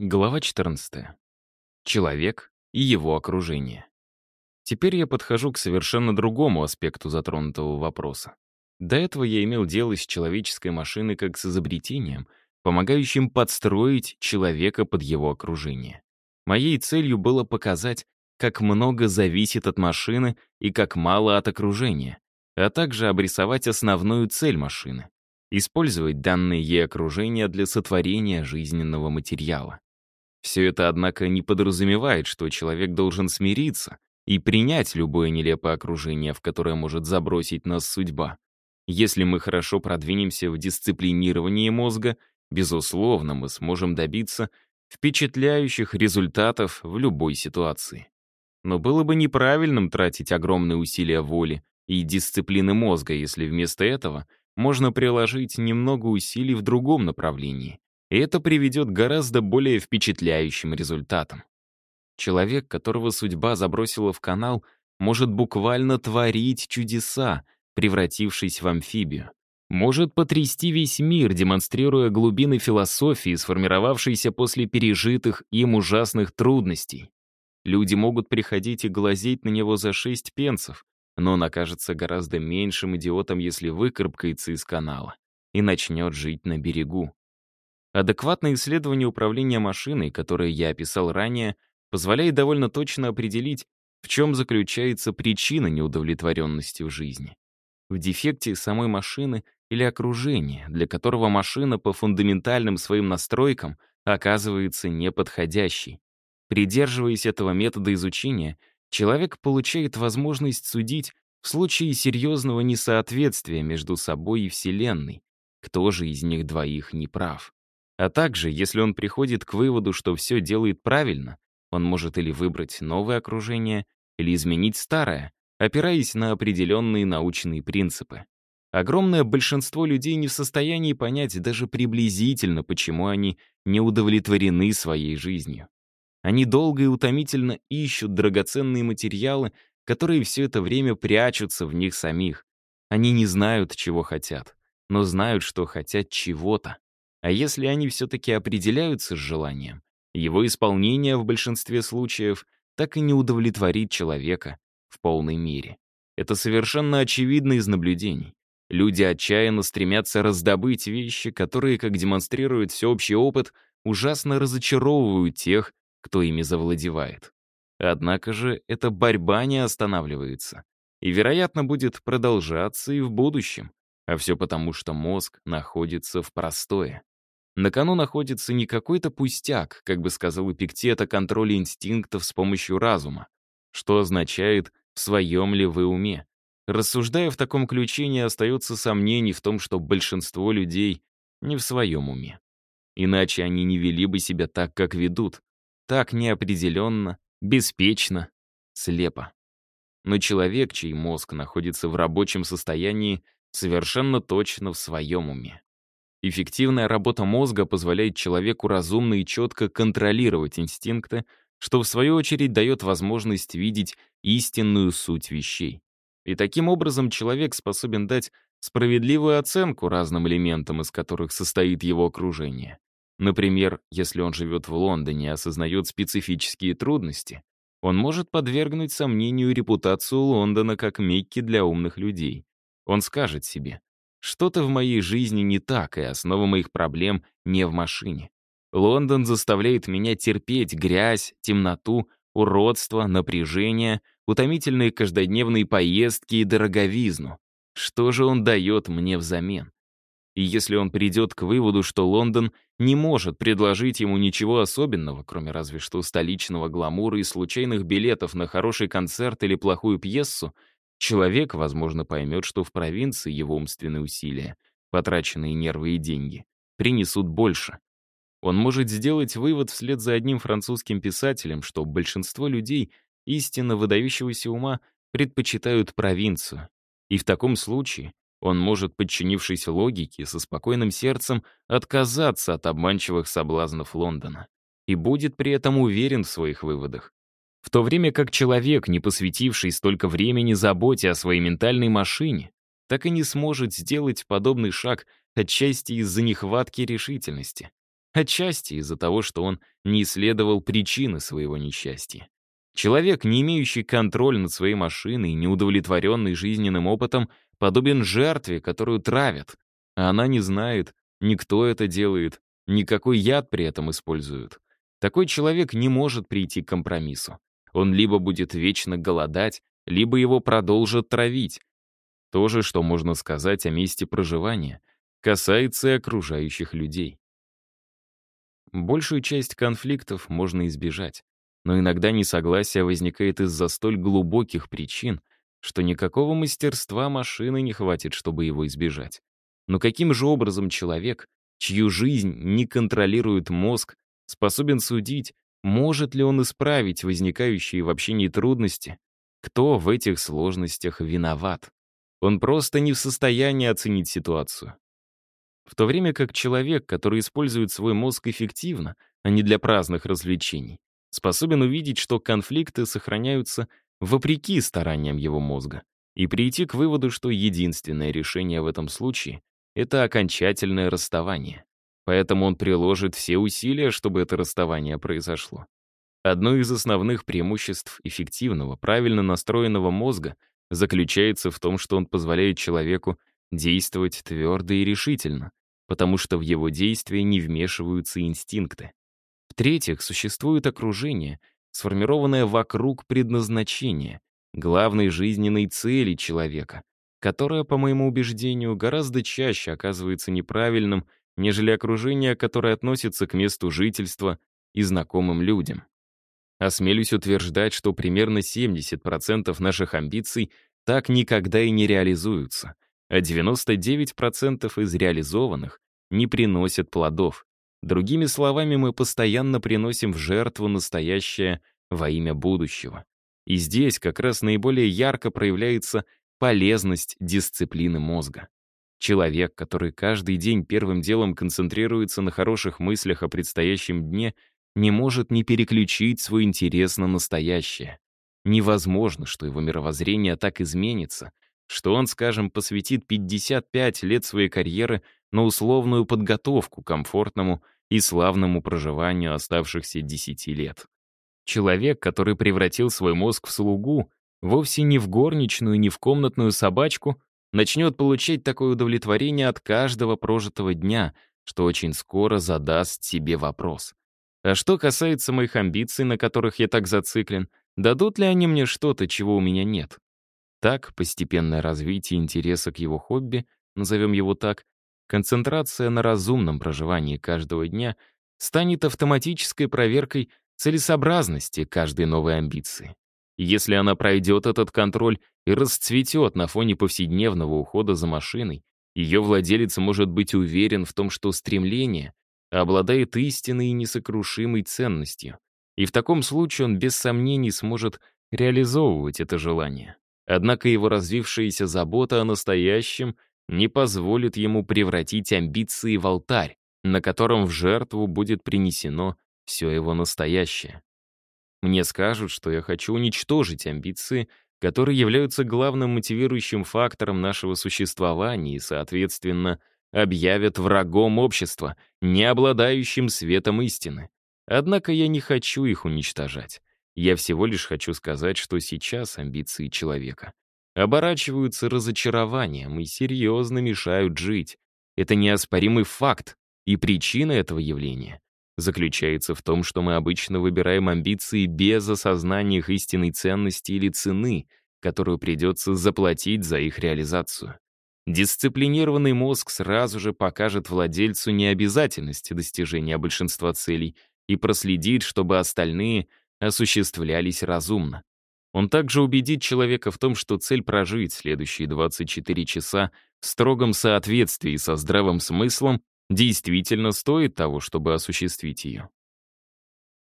Глава 14. Человек и его окружение. Теперь я подхожу к совершенно другому аспекту затронутого вопроса. До этого я имел дело с человеческой машиной как с изобретением, помогающим подстроить человека под его окружение. Моей целью было показать, как много зависит от машины и как мало от окружения, а также обрисовать основную цель машины — использовать данные ей окружения для сотворения жизненного материала. Все это, однако, не подразумевает, что человек должен смириться и принять любое нелепое окружение, в которое может забросить нас судьба. Если мы хорошо продвинемся в дисциплинировании мозга, безусловно, мы сможем добиться впечатляющих результатов в любой ситуации. Но было бы неправильным тратить огромные усилия воли и дисциплины мозга, если вместо этого можно приложить немного усилий в другом направлении, и это приведет к гораздо более впечатляющим результатам. Человек, которого судьба забросила в канал, может буквально творить чудеса, превратившись в амфибию. Может потрясти весь мир, демонстрируя глубины философии, сформировавшейся после пережитых им ужасных трудностей. Люди могут приходить и глазеть на него за шесть пенсов, но он окажется гораздо меньшим идиотом, если выкарабкается из канала и начнет жить на берегу. Адекватное исследование управления машиной, которое я описал ранее, позволяет довольно точно определить, в чем заключается причина неудовлетворенности в жизни. В дефекте самой машины или окружения, для которого машина по фундаментальным своим настройкам оказывается неподходящей. Придерживаясь этого метода изучения, человек получает возможность судить в случае серьезного несоответствия между собой и Вселенной, кто же из них двоих не прав. А также, если он приходит к выводу, что все делает правильно, он может или выбрать новое окружение, или изменить старое, опираясь на определенные научные принципы. Огромное большинство людей не в состоянии понять даже приблизительно, почему они не удовлетворены своей жизнью. Они долго и утомительно ищут драгоценные материалы, которые все это время прячутся в них самих. Они не знают, чего хотят, но знают, что хотят чего-то. А если они все-таки определяются с желанием, его исполнение в большинстве случаев так и не удовлетворит человека в полной мере. Это совершенно очевидно из наблюдений. Люди отчаянно стремятся раздобыть вещи, которые, как демонстрирует всеобщий опыт, ужасно разочаровывают тех, кто ими завладевает. Однако же эта борьба не останавливается и, вероятно, будет продолжаться и в будущем, а все потому, что мозг находится в простое. На кону находится не какой-то пустяк, как бы сказал Эпиктет о контроле инстинктов с помощью разума, что означает «в своем ли вы уме?». Рассуждая в таком ключе, не остается сомнений в том, что большинство людей не в своем уме. Иначе они не вели бы себя так, как ведут, так неопределенно, беспечно, слепо. Но человек, чей мозг находится в рабочем состоянии, совершенно точно в своем уме. Эффективная работа мозга позволяет человеку разумно и четко контролировать инстинкты, что в свою очередь дает возможность видеть истинную суть вещей. И таким образом человек способен дать справедливую оценку разным элементам, из которых состоит его окружение. Например, если он живет в Лондоне и осознает специфические трудности, он может подвергнуть сомнению репутацию Лондона как Мекки для умных людей. Он скажет себе, что-то в моей жизни не так, и основа моих проблем не в машине. Лондон заставляет меня терпеть грязь, темноту, уродство, напряжение, утомительные каждодневные поездки и дороговизну. Что же он дает мне взамен? И если он придет к выводу, что Лондон не может предложить ему ничего особенного, кроме разве что столичного гламура и случайных билетов на хороший концерт или плохую пьесу, Человек, возможно, поймет, что в провинции его умственные усилия, потраченные нервы и деньги, принесут больше. Он может сделать вывод вслед за одним французским писателем, что большинство людей истинно выдающегося ума предпочитают провинцию. И в таком случае он может, подчинившись логике, со спокойным сердцем отказаться от обманчивых соблазнов Лондона и будет при этом уверен в своих выводах. В то время как человек, не посвятивший столько времени заботе о своей ментальной машине, так и не сможет сделать подобный шаг отчасти из-за нехватки решительности. Отчасти из-за того, что он не исследовал причины своего несчастья. Человек, не имеющий контроль над своей машиной, неудовлетворенный жизненным опытом, подобен жертве, которую травят, а она не знает, никто это делает, никакой яд при этом используют. Такой человек не может прийти к компромиссу. Он либо будет вечно голодать, либо его продолжат травить. То же, что можно сказать о месте проживания, касается и окружающих людей. Большую часть конфликтов можно избежать но иногда несогласие возникает из-за столь глубоких причин, что никакого мастерства машины не хватит, чтобы его избежать. Но каким же образом человек, чью жизнь не контролирует мозг, способен судить, может ли он исправить возникающие в общении трудности, кто в этих сложностях виноват? Он просто не в состоянии оценить ситуацию. В то время как человек, который использует свой мозг эффективно, а не для праздных развлечений, способен увидеть, что конфликты сохраняются вопреки стараниям его мозга, и прийти к выводу, что единственное решение в этом случае — это окончательное расставание. Поэтому он приложит все усилия, чтобы это расставание произошло. Одно из основных преимуществ эффективного, правильно настроенного мозга заключается в том, что он позволяет человеку действовать твердо и решительно, потому что в его действия не вмешиваются инстинкты. В-третьих, существует окружение, сформированное вокруг предназначения, главной жизненной цели человека, которое, по моему убеждению, гораздо чаще оказывается неправильным, нежели окружение, которое относится к месту жительства и знакомым людям. Осмелюсь утверждать, что примерно 70% наших амбиций так никогда и не реализуются, а 99% из реализованных не приносят плодов. Другими словами, мы постоянно приносим в жертву настоящее во имя будущего. И здесь как раз наиболее ярко проявляется полезность дисциплины мозга. Человек, который каждый день первым делом концентрируется на хороших мыслях о предстоящем дне, не может не переключить свой интерес на настоящее. Невозможно, что его мировоззрение так изменится, что он, скажем, посвятит 55 лет своей карьеры на условную подготовку к комфортному и славному проживанию оставшихся 10 лет. Человек, который превратил свой мозг в слугу, вовсе не в горничную, не в комнатную собачку, начнет получать такое удовлетворение от каждого прожитого дня, что очень скоро задаст себе вопрос. А что касается моих амбиций, на которых я так зациклен, дадут ли они мне что-то, чего у меня нет? Так, постепенное развитие интереса к его хобби, назовем его так, концентрация на разумном проживании каждого дня станет автоматической проверкой целесообразности каждой новой амбиции. Если она пройдет этот контроль и расцветет на фоне повседневного ухода за машиной, ее владелец может быть уверен в том, что стремление обладает истинной и несокрушимой ценностью, и в таком случае он без сомнений сможет реализовывать это желание. Однако его развившаяся забота о настоящем не позволит ему превратить амбиции в алтарь, на котором в жертву будет принесено все его настоящее. Мне скажут, что я хочу уничтожить амбиции, которые являются главным мотивирующим фактором нашего существования и, соответственно, объявят врагом общества, не обладающим светом истины. Однако я не хочу их уничтожать. Я всего лишь хочу сказать, что сейчас амбиции человека оборачиваются разочарованием и серьезно мешают жить. Это неоспоримый факт, и причина этого явления заключается в том, что мы обычно выбираем амбиции без осознания их истинной ценности или цены, которую придется заплатить за их реализацию. Дисциплинированный мозг сразу же покажет владельцу необязательности достижения большинства целей и проследит, чтобы остальные осуществлялись разумно. Он также убедит человека в том, что цель прожить следующие 24 часа в строгом соответствии со здравым смыслом действительно стоит того, чтобы осуществить ее.